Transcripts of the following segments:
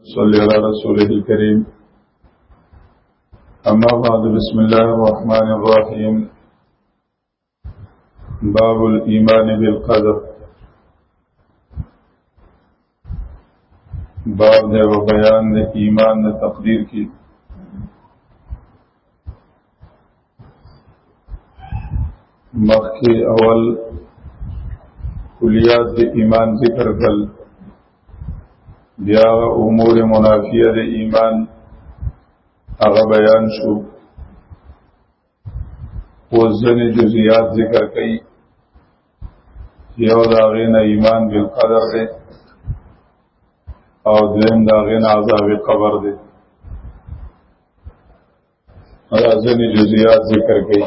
صلی علی رسوله الكریم اما بعد بسم الله الرحمن الرحیم باب الايمان بالقدر باب ده بیان ده ایمان ده تقدیر کی مخکې اول کلیات د ایمان ذکر کړل بیا امور منافیه د ایمان هغه بیان شو او ځنې جزئیات ذکر کړي یو دا غین ایمان بالقدر دی او دویم دا غین عذاب قبر دی دا ځنې جزئیات ذکر کړي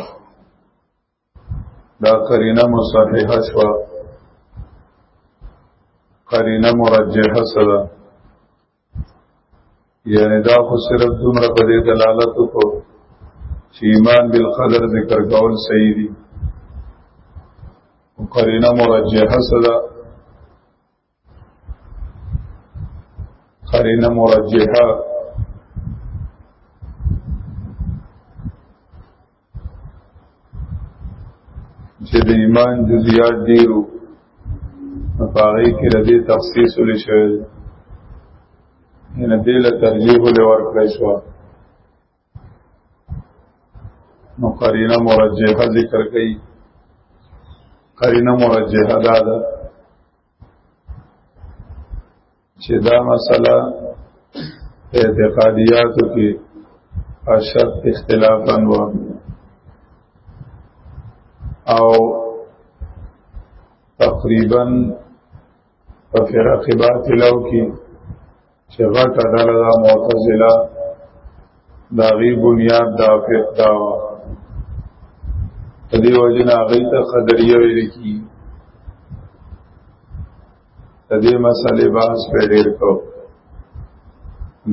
دا قرینه مصححه شوه قرینه مرجحه سره یعنی دا خو صرف دومره په دې دلالت وکړو چې ایمان بالقدر ذکر کول صحیح دي قرینه مرجحه سره قرینه مرجحه چې د ایمان جزئیات ډیرو په هغه کې د دې تخصیص ولې شوی نه دې له ترجیح له ورکړې شو نو قرینه مرجحه ذکر کړي قرینه مرجحه دا ده چې دا مسله اعتقادیاتو کې اشد اختلافا و او تقریبا په فرق باطلو کې چې غټه ډله دا معتزله دا غي بنیاد دا فقه دا و دې وجنه غي ته قدریه ویل کی د دې مسلې بحث په ډیر کو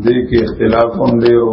دې کې اختلاف هم ډیرو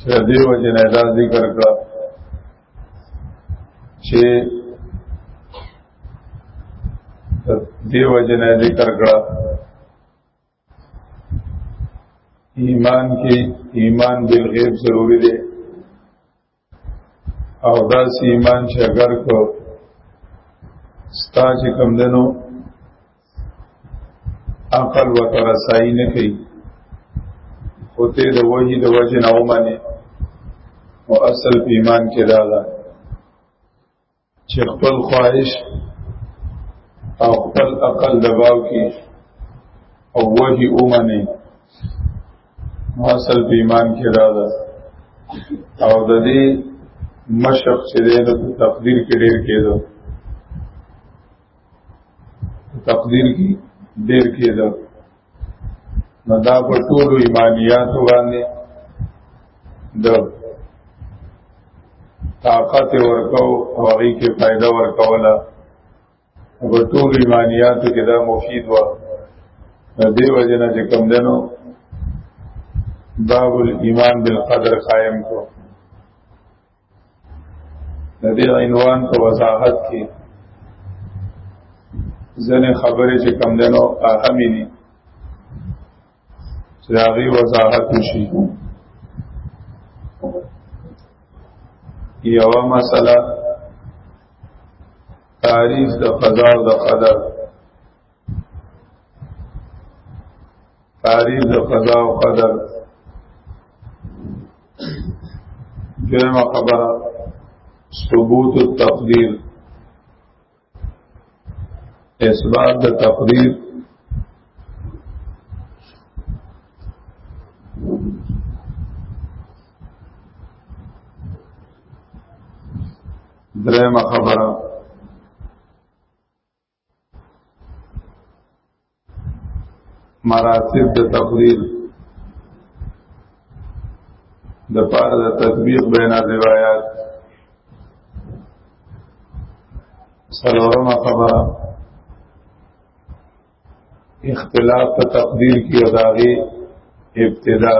سره دیو جنې دا ذکر کړه چې دیو جنې ذکر کړه ایمان کې ایمان بالغیب ضروری دی او دا سی ایمان چې اگر کو ستا چې کم دنو عقل و ترسائی نکی خو تی د وحی د وجه نه ومنه او اصل په ایمان کې دا ده چې خپل خواهش او خپل عقل دباو کې او وحي اومنه اصل په ایمان کې دا ده او د دې مشق چې د تقدیر کې ډېر کېده تقدیر کې ډېر کېده نو دا په ټولو ایمانیاتو باندې د طاقت ورکو او هغه کې فائدہ ورکوله په ټول ایمانیاتو کې دا مفید و دې وجه نه چې کم دنو باب الایمان بالقدر قائم کو د دې عنوان په وضاحت کې ځنې خبرې چې کم دنو اهمې دي چې هغه وضاحت وشي یو مسله تعریف د قضا او د قدر تاریخ د قضا او قدر دویمه خبره ثبوت التقدیر اثبات د تقدیر درېمه خبره مراتب د تقریر د پار د تطبیق بین روایات سلورمه خبره اختلاف په تقدیر کې او داغي ابتدا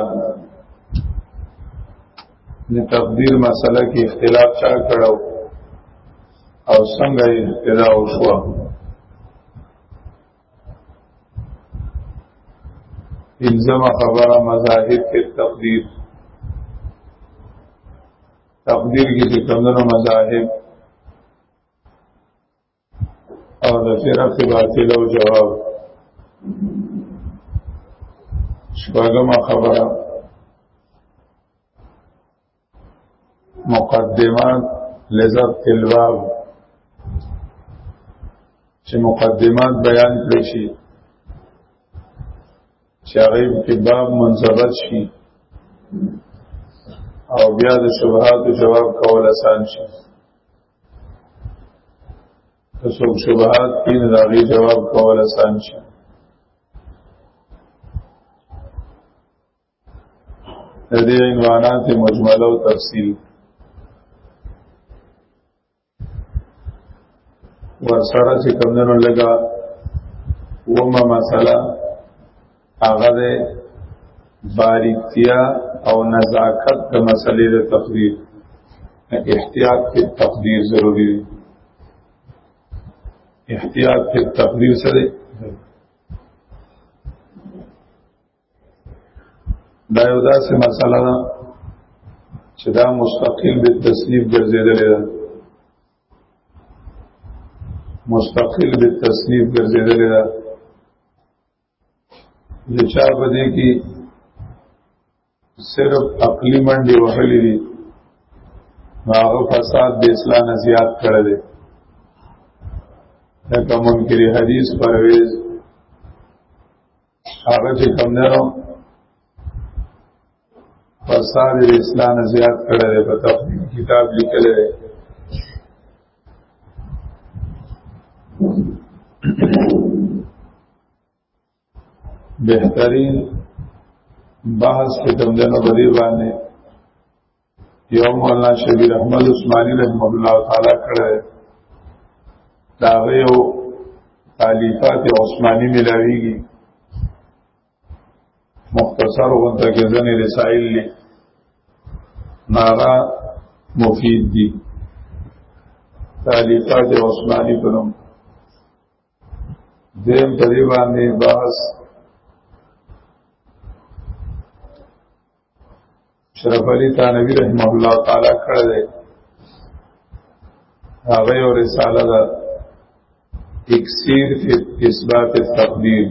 د تقدیر مسله کې اختلاف چا کړو او څنګه یې پیدا وشو انزم خبره مذاهب کې تقدیر تقدیر کې چې کمنو مذاهب او د فرق باطل او جواب شپږم خبره مقدمه لذت الباب چې مقدمات بیان کړی شي چې هغه کې باب منضبط شي او بیا د شبهات جواب کول آسان شي که څوک شبهات کین راغي جواب کول آسان شي د دې عنوانات مجمله او تفصیل ورسره چې کمندونو لګا ومه مسله هغه د باریکتیا او نزاکت د مسلې د تقدیر احتیاط په تقدیر ضروری دی احتیاط په تقدیر سره دا یو داسې مسله ده چې دا مستقل به تسلیف ګرځېدلې ده مستقل به تسلیف ګرځېدلې ده د چا په دې کې صرف عقلی منډې وهلې دي هغه فساد د اسلام زیات کړی دی لکه منکر حدیث پرویز هغه چې کوم نه نو فساد اسلام زیات کړی دی په تفصیل کتاب لیکل دی بهترین بحث کې کوم نه نو بدی باندې یو مولانا شبیر احمد عثماني رحمه الله تعالی کړه دا یو تالیفات عثماني ملاویږي مختصر غونته کې ځنې رسائل لې نارا مفید دي تالیفات عثماني په نوم دیم په دې باندې بحث شرف علی تانوی رحم الله تعالی کړه دی هغه یو رساله ده اکسیر فی اثبات التقدیر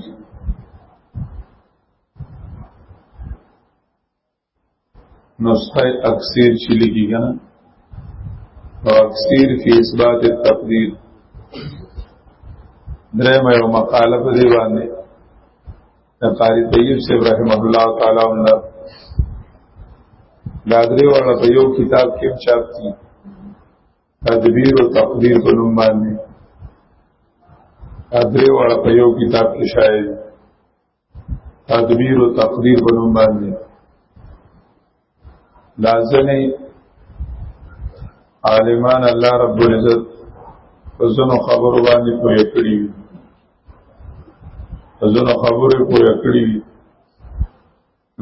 نسخه اکثیر چې لګي کنه او اکثیر فی اثبات التقدیر درې مې یو مقاله په دی باندې قاری طیب سے رحمه الله تعالی عنہ دا درې وړه په یو کتاب کې چاپ دي تدبیر او تقدیر په نوم باندې درې وړه په یو کتاب کې شایع تدبیر او تقدیر بنوم باندې لازمه عالمان الله رب العزت په زنو خبرو باندې پوهې کړی په زنو خبرو پوهې کړی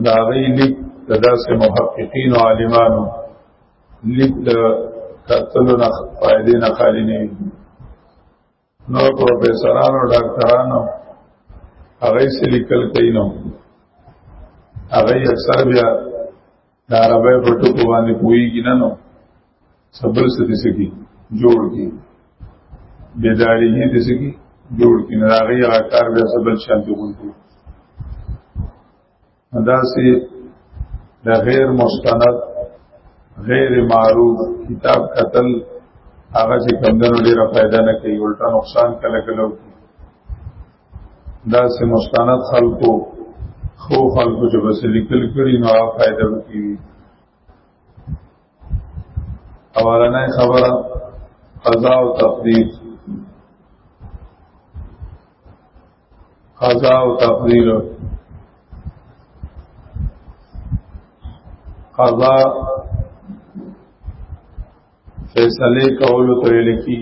دا غي لیک د داسې محققین او عالمانو لیک د کتلو نه فائدې نه خالی نه نو پروفیسورانو ډاکټرانو هغه سې لیکل کوي نو هغه اکثر بیا د عربی په ټکو باندې پوهیږي نه نو سبل څه دي سکی جوړ کی بیداری یې دي سکی جوړ کی نه هغه کار بیا سبل شانتي کوي داسې د غیر مستند غیر معروف کتاب قتل هغه چې کمدنو ډیره فائدہ نه کوي الټا نقصان کله کله کوي داسې مستند خلکو خو خلکو چې بس لیکل کړي نو هغه فائدہ کوي اولنې خبره قضا او تقدیر قضا او تقدیر قضا فیصله کولو ته لیکي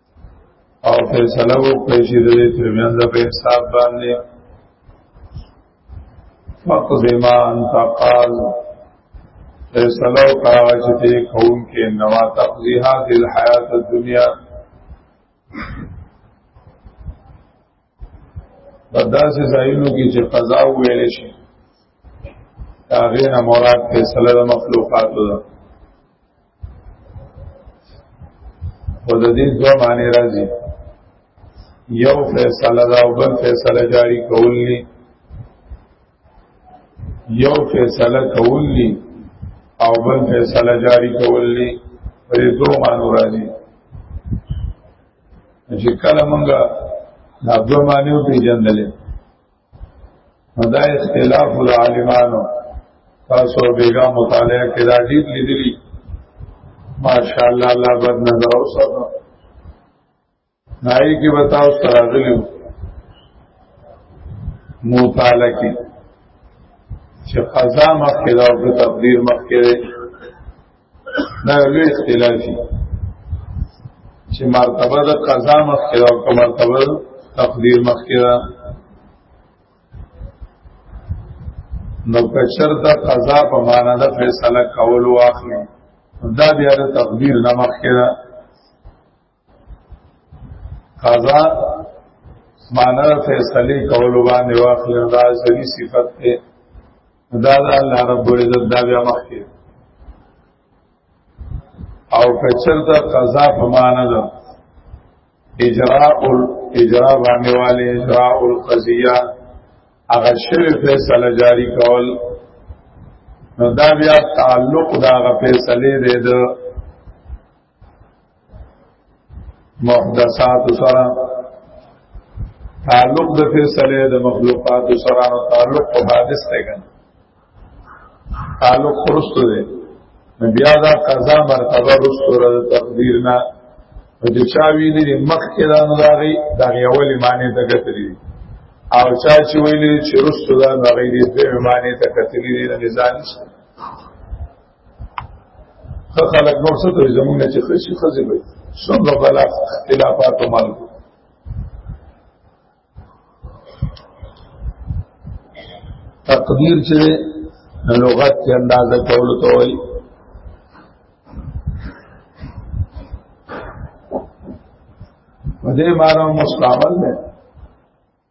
او فیصله وکړي چې د دې ترمنځ په حساب باندې فقض ما انت قال فیصله وکړه چې دې کون کې نوا تقضی هذه الحیات الدنیا په داسې ځایونو کې چې قضا ویل شي هغه نه مراد فیصله د مخلوقاتو ده او د دې دوه معنی راځي یو فیصله دا او بل فیصله جاری کول دي یو فیصله کول دي او بل فیصله جاری کول دي په دې دوه معنی راځي چې کله مونږه دا دوه معنی په جندلې دا اختلاف العالمانو تاسو بیګا مطالعه کې دا ډیر لیدلی ماشاء الله الله بد نظر اوساتو نای کې بتاو سره غلیو مطالعه کې چې قضا مخکې دا او تقدیر مخکې دا لوی اختلافي چې مرتبه د قضا مخکې او که مرتبه تقدیر مخکې ده نو که چېرته قضا په معنا د فیصله کولو واخلي دا بیا د تقدیر نه مخکې ده قضا معنا فیصله کول باندې واخل دا سړي صفت ده دا د الله رب العزت دا بیا مخ کې او کچرته قضا په معنا ده اجراء اجراء باندې والے اجراء القضیه هغه شوی فیصله جاری کول نو دا بیا تعلق دا غ فیصله دی د محدثات سره تعلق د فیصله د مخلوقات سره تعلق په حادث ته کنه تعلق پرستو دی بیا دا قضا مرتبه رستو را تقدیر نه او چې چا ویلي دي مخکې دا نو داغي دا یولې معنی ته کتلی دي او چا چې ویلي چې رستو دا داغي دې په معنی ته کتلی دي نه ځان خو خلک نور څه ته زمونږ چې خشي خزي وي څومره بلا اختلافات مال تقدیر چې لغت کې اندازه کول ته وایي دې مارو مستعمل ده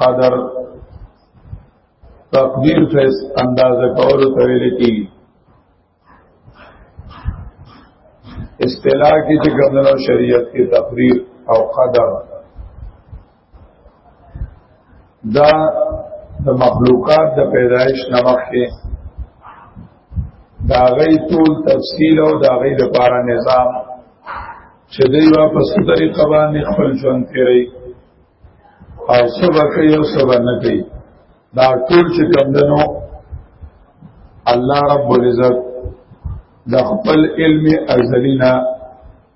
قدر تقدیر فیس اندازه کولو ته ویل کی اصطلاح کې چې ګمنو شریعت کې تقریر او قدر دا د مخلوقات د پیدایش نمخ کې دا غي ټول تفصیل او دا غي د پارا نظام چې دوی واپس طریقه باندې خپل ژوند تیري او سبا کوي او سبا نه کوي دا ټول چې کوم دنو الله رب العزت د خپل علم ازلینا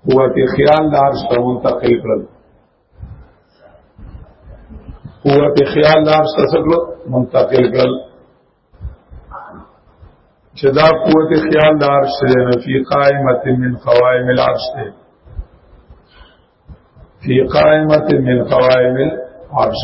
قوت خیال لار سره منتقل کړل قوت خیال لار سره منتقل کړل چې دا قوت خیال دار شته نو فی قائمه من قوائم العرش ته فی قائمه من قوائم العرش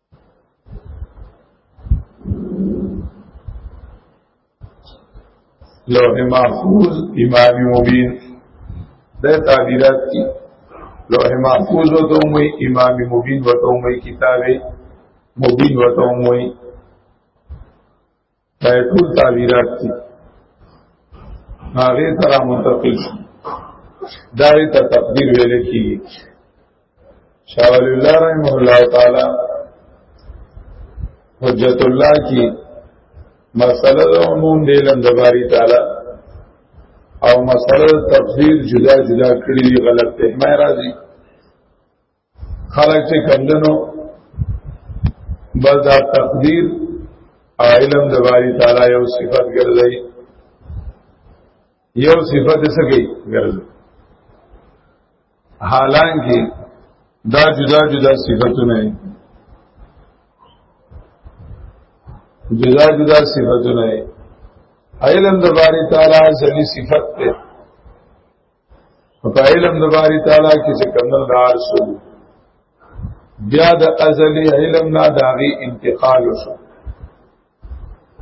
لوح محفوظ امام مبین دا تعبیرات کی لوح محفوظ و تومی امام مبین و تومی کتاب مبین و تومی دا ټول تعبیرات دي هغه تر منتقل شو دا ته تقدیر ویل کیږي شاہ ولی اللہ رحمہ اللہ تعالی حجت اللہ کی مسئلہ دا عموم دے لندباری تعالی او مسئلہ تفسیر جدا جدا کړی دی غلط ته مې راځي خلک چې کمدنو بس دا تقدیر علم د باری تعالی یو صفت ګرځي یو صفت څه کوي ګرځي حالانکه دا جدا جدا صفاتونه دي جدا جدا صفاتونه دي علم د باری تعالی ځنی صفت ته په علم د باری تعالی کې چې کمنو د عرش بیا د ازلی علم نه داغي انتقال وشو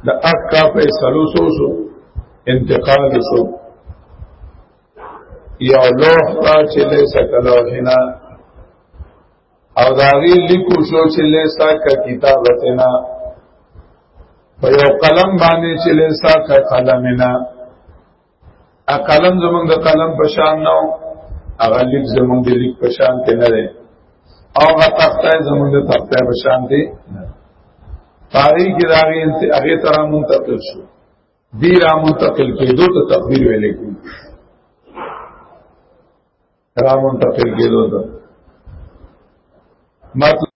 د اکا په سلوسو شو انتقال وشو یا لوح تا چې له سکلوحنا او داغي لیکو شو چې له سک کتابتنا په یو قلم باندې چې له سک قلمنا ا قلم زمونږ د قلم په شان نه هغه لیک زمونږ د لیک په شان ته نه دی او هغه تخته زمونږ د تخته په شان دی پاری کې راغی انته هغه تر منتقل شو دی را منتقل کېدو ته تقدیر ویل کی را منتقل کېدو ته مطلب